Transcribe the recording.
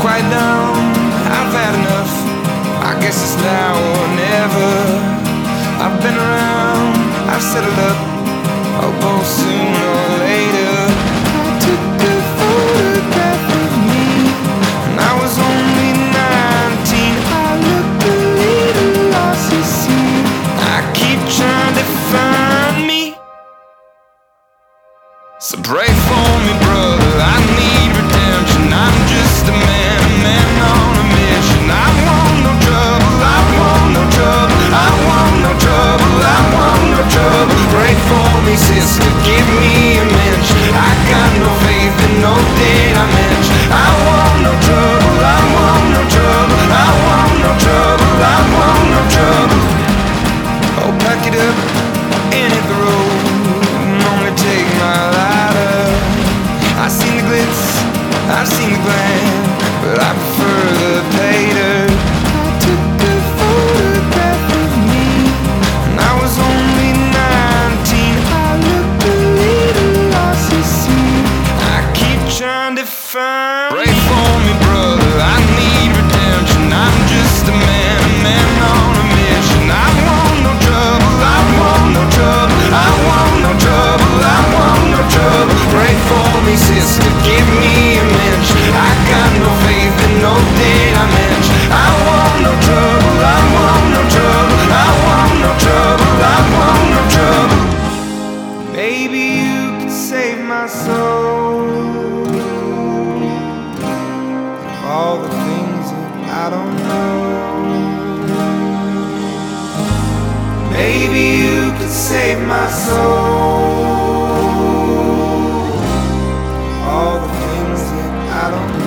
quite numb. I've had enough. I guess it's now or never. I've been around. I've settled up. Oh, both soon or later. I took a photograph of me, and I was only 19. I look a little lost, you see. I keep trying to find me. So brave. I've seen the glam, but I prefer my soul of all the things that I don't know. Maybe you could save my soul all the things that I don't know.